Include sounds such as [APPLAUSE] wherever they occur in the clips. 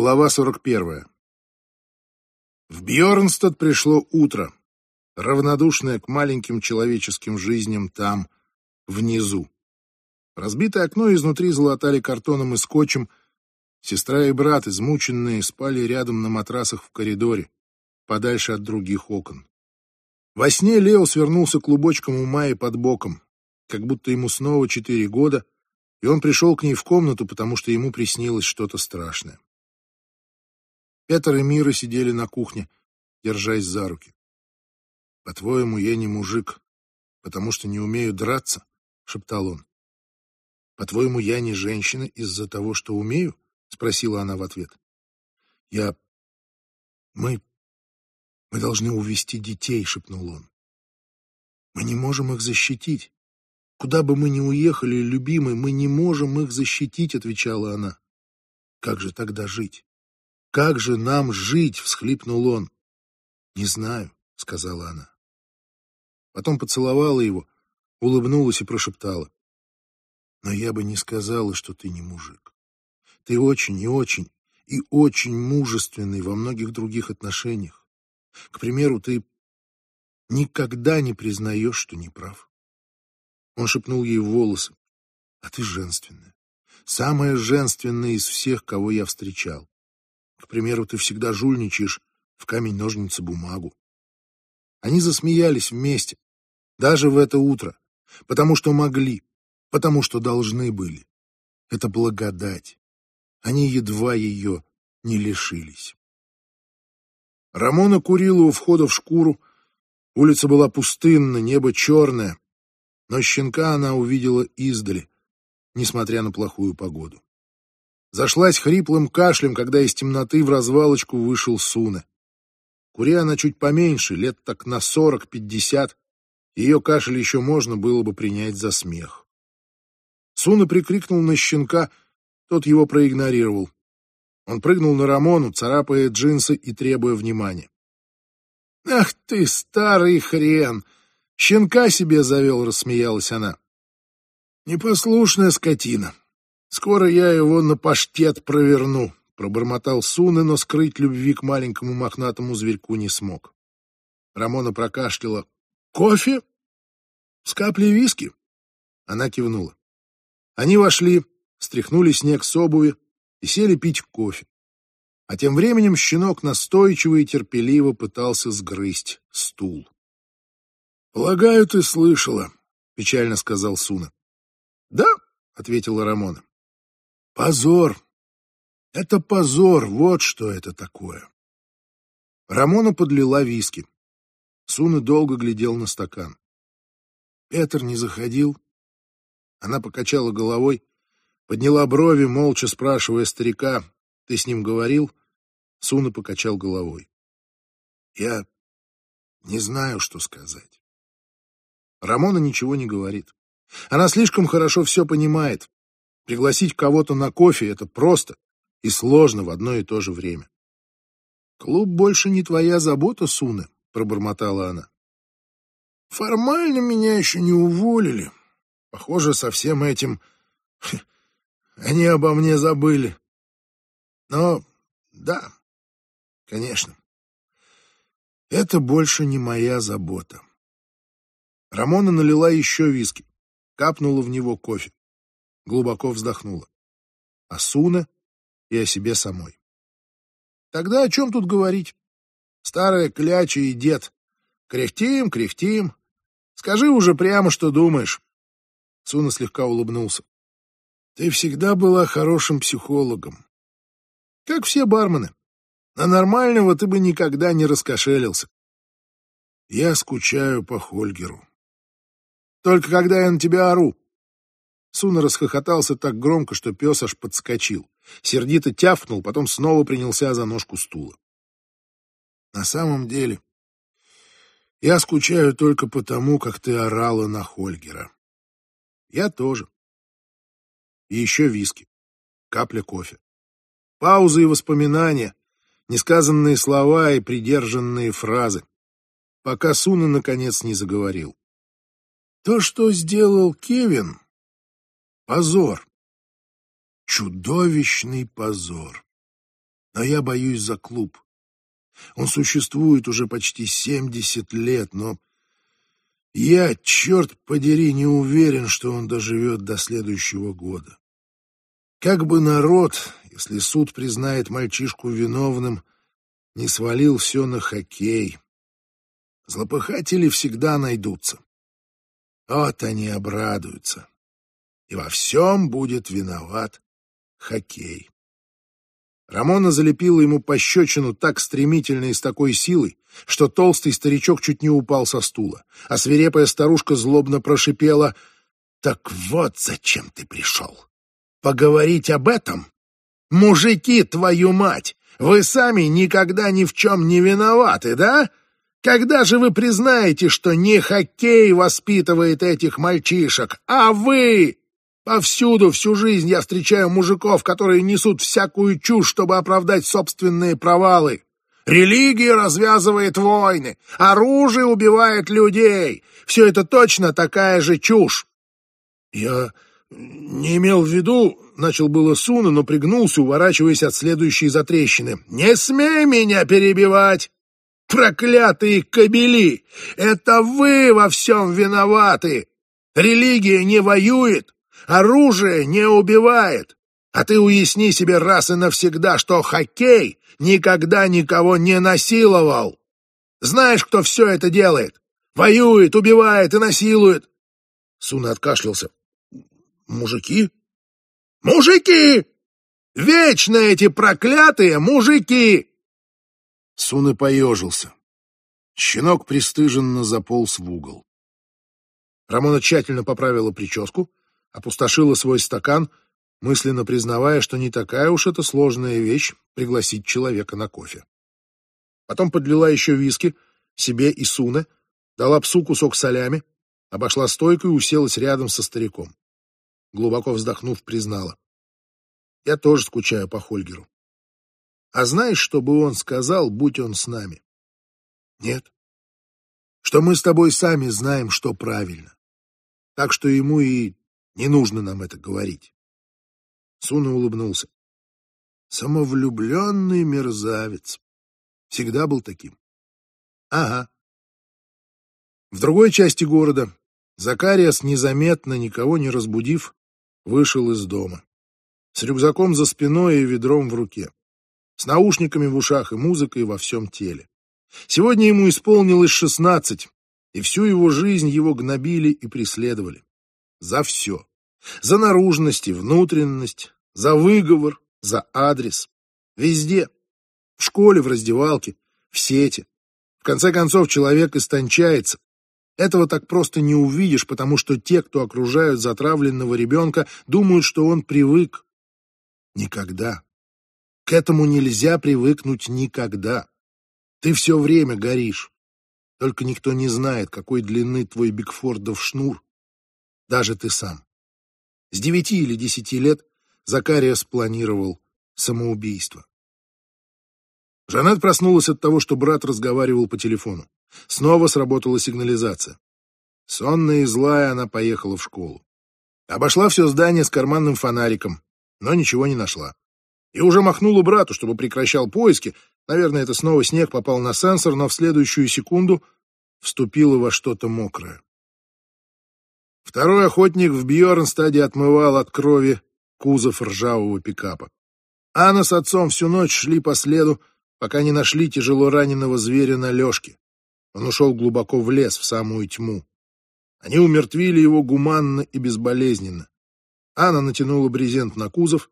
Глава 41. В Бьорнстад пришло утро, равнодушное к маленьким человеческим жизням там, внизу. Разбитое окно изнутри залатали картоном и скотчем. Сестра и брат, измученные, спали рядом на матрасах в коридоре, подальше от других окон. Во сне Лео свернулся клубочком у Майи под боком, как будто ему снова четыре года, и он пришел к ней в комнату, потому что ему приснилось что-то страшное. Петр и Мира сидели на кухне, держась за руки. «По-твоему, я не мужик, потому что не умею драться?» — шептал он. «По-твоему, я не женщина из-за того, что умею?» — спросила она в ответ. «Я... Мы... Мы должны увести детей», — шепнул он. «Мы не можем их защитить. Куда бы мы ни уехали, любимый, мы не можем их защитить», — отвечала она. «Как же тогда жить?» Как же нам жить? всхлипнул он. Не знаю, сказала она. Потом поцеловала его, улыбнулась и прошептала: Но я бы не сказала, что ты не мужик. Ты очень и очень и очень мужественный во многих других отношениях. К примеру, ты никогда не признаешь, что не прав. Он шепнул ей в волосы. А ты женственная. Самая женственная из всех, кого я встречал. К примеру, ты всегда жульничаешь в камень-ножницы-бумагу. Они засмеялись вместе, даже в это утро, потому что могли, потому что должны были. Это благодать. Они едва ее не лишились. Рамона курила у входа в шкуру. Улица была пустынна, небо черное. Но щенка она увидела издали, несмотря на плохую погоду. Зашлась хриплым кашлем, когда из темноты в развалочку вышел Суна. Куря она чуть поменьше, лет так на сорок-пятьдесят, ее кашель еще можно было бы принять за смех. Суна прикрикнул на щенка, тот его проигнорировал. Он прыгнул на Рамону, царапая джинсы и требуя внимания. «Ах ты, старый хрен! Щенка себе завел!» — рассмеялась она. «Непослушная скотина. Скоро я его на паштет проверну, пробормотал Суны, но скрыть любви к маленькому мохнатому зверьку не смог. Рамона прокашляла. Кофе? С каплей виски? Она кивнула. Они вошли, стряхнули снег с обуви и сели пить кофе. А тем временем щенок настойчиво и терпеливо пытался сгрызть стул. «Полагаю, ты слышала», — печально сказал Суна. «Да», — ответила Рамона. Позор! Это позор, вот что это такое. Рамона подлила виски. Суна долго глядел на стакан. Петр не заходил. Она покачала головой, подняла брови, молча спрашивая старика, «Ты с ним говорил?» Суна покачал головой. «Я не знаю, что сказать». Рамона ничего не говорит. Она слишком хорошо все понимает. Пригласить кого-то на кофе — это просто и сложно в одно и то же время. «Клуб больше не твоя забота, Суна», — пробормотала она. «Формально меня еще не уволили. Похоже, со всем этим [LAUGHS] они обо мне забыли. Но да, конечно, это больше не моя забота». Рамона налила еще виски, капнула в него кофе глубоко вздохнула. О Суне и о себе самой. Тогда о чем тут говорить? Старая кляча и дед. Кряхтим, кряхтим. Скажи уже прямо, что думаешь. Суна слегка улыбнулся. Ты всегда была хорошим психологом. Как все бармены. На нормального ты бы никогда не раскошелился. Я скучаю по Хольгеру. Только когда я на тебя ору. Суна расхохотался так громко, что пес аж подскочил. Сердито тявкнул, потом снова принялся за ножку стула. На самом деле, я скучаю только потому, как ты орала на Хольгера. Я тоже. И еще виски. Капля кофе. Паузы и воспоминания, несказанные слова и придержанные фразы. Пока Суна наконец не заговорил. То, что сделал Кевин, Позор. Чудовищный позор. Но я боюсь за клуб. Он существует уже почти семьдесят лет, но я, черт подери, не уверен, что он доживет до следующего года. Как бы народ, если суд признает мальчишку виновным, не свалил все на хоккей. Злопыхатели всегда найдутся. Вот они обрадуются. И во всем будет виноват хоккей. Рамона залепила ему пощечину так стремительно и с такой силой, что толстый старичок чуть не упал со стула, а свирепая старушка злобно прошипела «Так вот зачем ты пришел! Поговорить об этом? Мужики, твою мать! Вы сами никогда ни в чем не виноваты, да? Когда же вы признаете, что не хоккей воспитывает этих мальчишек, а вы, Повсюду всю жизнь я встречаю мужиков, которые несут всякую чушь, чтобы оправдать собственные провалы. Религия развязывает войны, оружие убивает людей. Все это точно такая же чушь. Я не имел в виду, начал было Суна, но пригнулся, уворачиваясь от следующей затрещины. Не смей меня перебивать! Проклятые кобели! Это вы во всем виноваты! Религия не воюет, Оружие не убивает. А ты уясни себе раз и навсегда, что хоккей никогда никого не насиловал. Знаешь, кто все это делает? Воюет, убивает и насилует. Суна откашлялся. Мужики? Мужики! Вечно эти проклятые мужики! Суны поежился. Щенок пристыженно заполз в угол. Рамона тщательно поправила прическу, опустошила свой стакан, мысленно признавая, что не такая уж это сложная вещь пригласить человека на кофе. Потом подлила еще виски, себе и Суне, дала псу кусок солями, обошла стойку и уселась рядом со стариком. Глубоко вздохнув, признала. Я тоже скучаю по Хольгеру. А знаешь, что бы он сказал, будь он с нами? Нет. Что мы с тобой сами знаем, что правильно. Так что ему и не нужно нам это говорить. Суна улыбнулся. Самовлюбленный мерзавец. Всегда был таким. Ага. В другой части города Закариас, незаметно, никого не разбудив, вышел из дома. С рюкзаком за спиной и ведром в руке. С наушниками в ушах и музыкой во всем теле. Сегодня ему исполнилось шестнадцать, и всю его жизнь его гнобили и преследовали. За все. За наружность и внутренность, за выговор, за адрес. Везде. В школе, в раздевалке, в сети. В конце концов, человек истончается. Этого так просто не увидишь, потому что те, кто окружают затравленного ребенка, думают, что он привык. Никогда. К этому нельзя привыкнуть никогда. Ты все время горишь. Только никто не знает, какой длины твой Бигфордов шнур. Даже ты сам. С девяти или десяти лет Закария спланировал самоубийство. Жанет проснулась от того, что брат разговаривал по телефону. Снова сработала сигнализация. Сонная и злая она поехала в школу. Обошла все здание с карманным фонариком, но ничего не нашла. И уже махнула брату, чтобы прекращал поиски. Наверное, это снова снег попал на сенсор, но в следующую секунду вступила во что-то мокрое. Второй охотник в Бьернстаде отмывал от крови кузов ржавого пикапа. Анна с отцом всю ночь шли по следу, пока не нашли тяжело раненого зверя на лёжке. Он ушел глубоко в лес, в самую тьму. Они умертвили его гуманно и безболезненно. Анна натянула брезент на кузов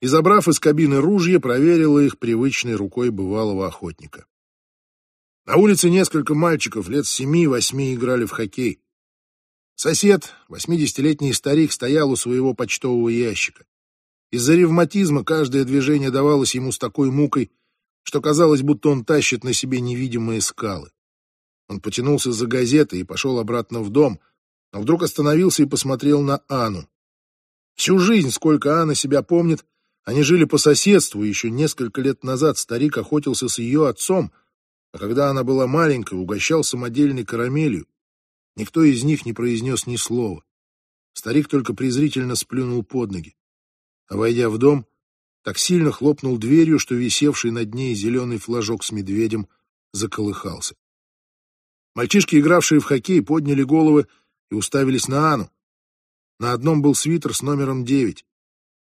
и, забрав из кабины ружья, проверила их привычной рукой бывалого охотника. На улице несколько мальчиков лет семи-восьми играли в хоккей. Сосед, восьмидесятилетний старик, стоял у своего почтового ящика. Из-за ревматизма каждое движение давалось ему с такой мукой, что казалось, будто он тащит на себе невидимые скалы. Он потянулся за газетой и пошел обратно в дом, но вдруг остановился и посмотрел на Анну. Всю жизнь, сколько Анна себя помнит, они жили по соседству, еще несколько лет назад старик охотился с ее отцом, а когда она была маленькой, угощал самодельной карамелью. Никто из них не произнес ни слова. Старик только презрительно сплюнул под ноги. А войдя в дом, так сильно хлопнул дверью, что висевший над ней зеленый флажок с медведем заколыхался. Мальчишки, игравшие в хоккей, подняли головы и уставились на Анну. На одном был свитер с номером девять.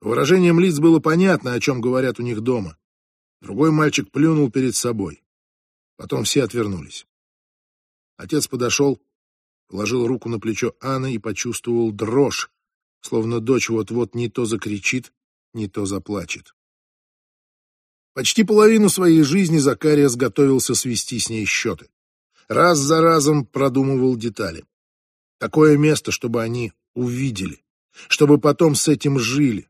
По выражениям лиц было понятно, о чем говорят у них дома. Другой мальчик плюнул перед собой. Потом все отвернулись. Отец подошел, положил руку на плечо Анны и почувствовал дрожь, словно дочь вот-вот не то закричит, не то заплачет. Почти половину своей жизни Закариас готовился свести с ней счеты. Раз за разом продумывал детали. Такое место, чтобы они увидели, чтобы потом с этим жили.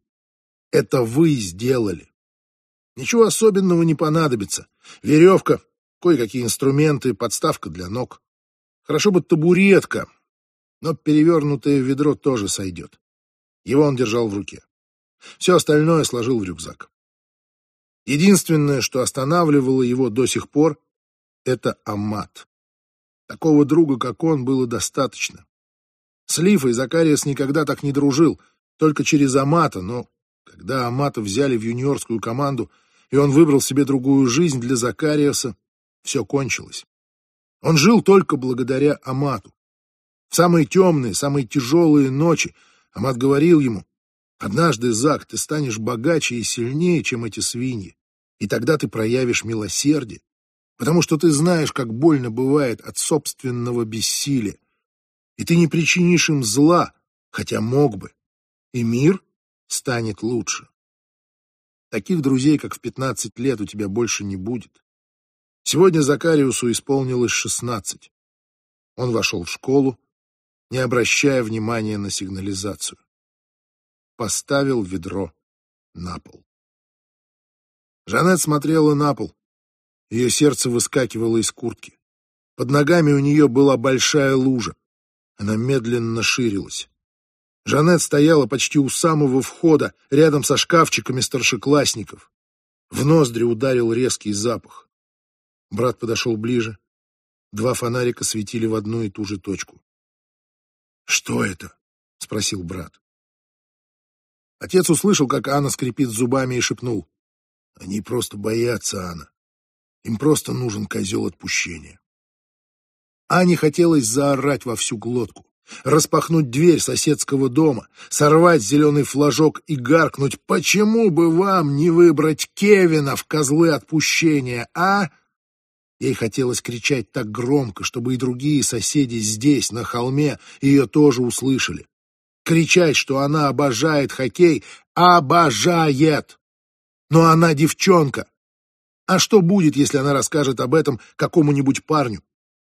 Это вы сделали. Ничего особенного не понадобится. Веревка, кое-какие инструменты, подставка для ног. Хорошо бы табуретка, но перевернутое ведро тоже сойдет. Его он держал в руке. Все остальное сложил в рюкзак. Единственное, что останавливало его до сих пор, это Амат. Такого друга, как он, было достаточно. С Лифой Закариас никогда так не дружил, только через Амата, но когда Амата взяли в юниорскую команду, и он выбрал себе другую жизнь для Закариаса, все кончилось. Он жил только благодаря Амату. В самые темные, самые тяжелые ночи Амат говорил ему, Однажды, Зак, ты станешь богаче и сильнее, чем эти свиньи, и тогда ты проявишь милосердие, потому что ты знаешь, как больно бывает от собственного бессилия, и ты не причинишь им зла, хотя мог бы, и мир станет лучше. Таких друзей, как в пятнадцать лет, у тебя больше не будет. Сегодня Закариусу исполнилось шестнадцать. Он вошел в школу, не обращая внимания на сигнализацию поставил ведро на пол. Жанет смотрела на пол. Ее сердце выскакивало из куртки. Под ногами у нее была большая лужа. Она медленно ширилась. Жанет стояла почти у самого входа, рядом со шкафчиками старшеклассников. В ноздри ударил резкий запах. Брат подошел ближе. Два фонарика светили в одну и ту же точку. «Что это?» — спросил брат. Отец услышал, как Анна скрипит зубами и шепнул. Они просто боятся, Анна. Им просто нужен козел отпущения. Ане хотелось заорать во всю глотку, распахнуть дверь соседского дома, сорвать зеленый флажок и гаркнуть «Почему бы вам не выбрать Кевина в козлы отпущения, а?» Ей хотелось кричать так громко, чтобы и другие соседи здесь, на холме, ее тоже услышали кричать, что она обожает хоккей, обожает. Но она девчонка. А что будет, если она расскажет об этом какому-нибудь парню?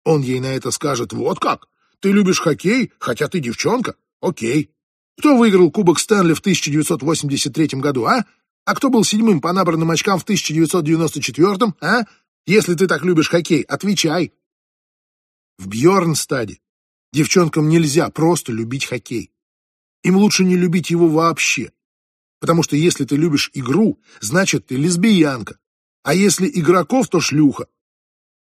Он ей на это скажет, вот как, ты любишь хоккей, хотя ты девчонка? Окей. Кто выиграл Кубок Стэнли в 1983 году, а? А кто был седьмым по набранным очкам в 1994, а? Если ты так любишь хоккей, отвечай. В Бьорнстаде девчонкам нельзя просто любить хоккей. Им лучше не любить его вообще. Потому что если ты любишь игру, значит, ты лесбиянка. А если игроков, то шлюха.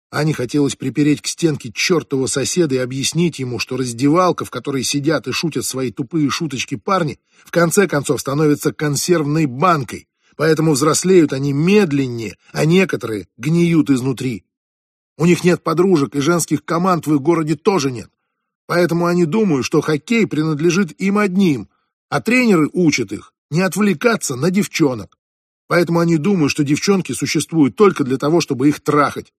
Ане хотелось припереть к стенке чертова соседа и объяснить ему, что раздевалка, в которой сидят и шутят свои тупые шуточки парни, в конце концов становится консервной банкой, поэтому взрослеют они медленнее, а некоторые гниют изнутри. У них нет подружек, и женских команд в их городе тоже нет. Поэтому они думают, что хоккей принадлежит им одним, а тренеры учат их не отвлекаться на девчонок. Поэтому они думают, что девчонки существуют только для того, чтобы их трахать.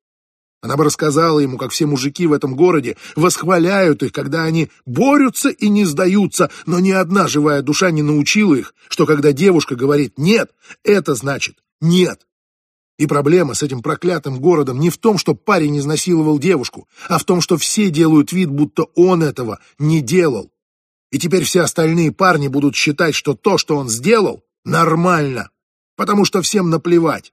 Она бы рассказала ему, как все мужики в этом городе восхваляют их, когда они борются и не сдаются, но ни одна живая душа не научила их, что когда девушка говорит «нет», это значит «нет». И проблема с этим проклятым городом не в том, что парень изнасиловал девушку, а в том, что все делают вид, будто он этого не делал. И теперь все остальные парни будут считать, что то, что он сделал, нормально, потому что всем наплевать.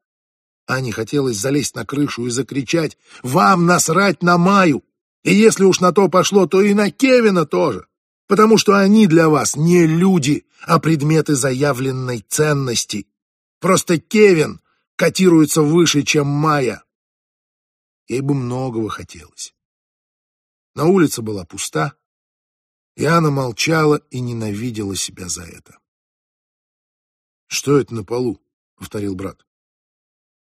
Ане хотелось залезть на крышу и закричать «Вам насрать на Маю! И если уж на то пошло, то и на Кевина тоже, потому что они для вас не люди, а предметы заявленной ценности. Просто Кевин котируется выше, чем Майя. Ей бы многого хотелось. На улице была пуста, и она молчала и ненавидела себя за это. Что это на полу? — повторил брат.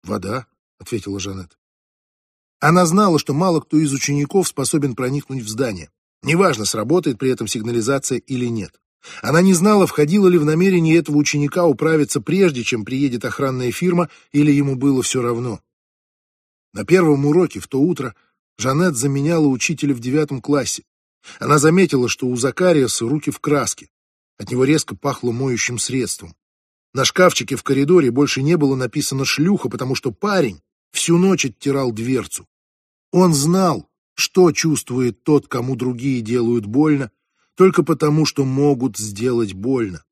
«Вода», — ответила Жанет. Она знала, что мало кто из учеников способен проникнуть в здание. Неважно, сработает при этом сигнализация или нет. Она не знала, входило ли в намерение этого ученика управиться прежде, чем приедет охранная фирма, или ему было все равно. На первом уроке в то утро Жанет заменяла учителя в девятом классе. Она заметила, что у Закариаса руки в краске. От него резко пахло моющим средством. На шкафчике в коридоре больше не было написано «шлюха», потому что парень всю ночь оттирал дверцу. Он знал, что чувствует тот, кому другие делают больно, только потому, что могут сделать больно.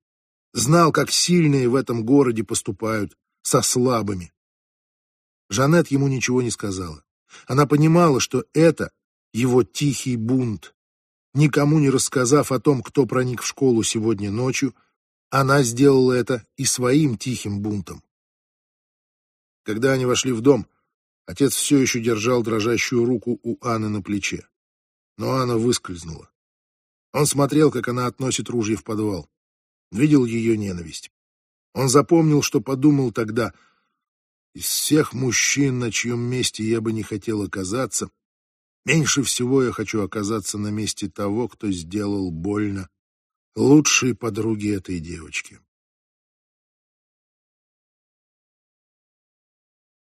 Знал, как сильные в этом городе поступают со слабыми. Жанет ему ничего не сказала. Она понимала, что это его тихий бунт. Никому не рассказав о том, кто проник в школу сегодня ночью, она сделала это и своим тихим бунтом. Когда они вошли в дом, отец все еще держал дрожащую руку у Анны на плече. Но Анна выскользнула. Он смотрел, как она относит ружье в подвал. Видел ее ненависть. Он запомнил, что подумал тогда. Из всех мужчин, на чьем месте я бы не хотел оказаться, меньше всего я хочу оказаться на месте того, кто сделал больно лучшей подруге этой девочки.